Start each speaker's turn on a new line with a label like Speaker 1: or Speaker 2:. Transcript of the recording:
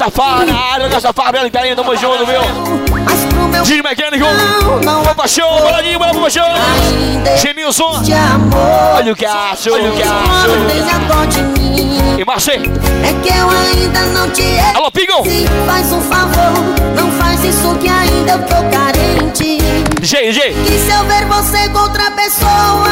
Speaker 1: safada, área da safada, ela tá indo, tamo junto, viu?
Speaker 2: Mas
Speaker 1: Mecânico,
Speaker 2: não, não
Speaker 1: Boa Paixão, boladinho, bola Genilson, olha o que acho, olha o que acho. E Marcê,
Speaker 2: É que eu ainda não te
Speaker 1: alô, Pigão.
Speaker 2: Faz um favor, não faz isso que ainda eu tô carente.
Speaker 1: G, G.
Speaker 2: Que se eu ver você com outra pessoa,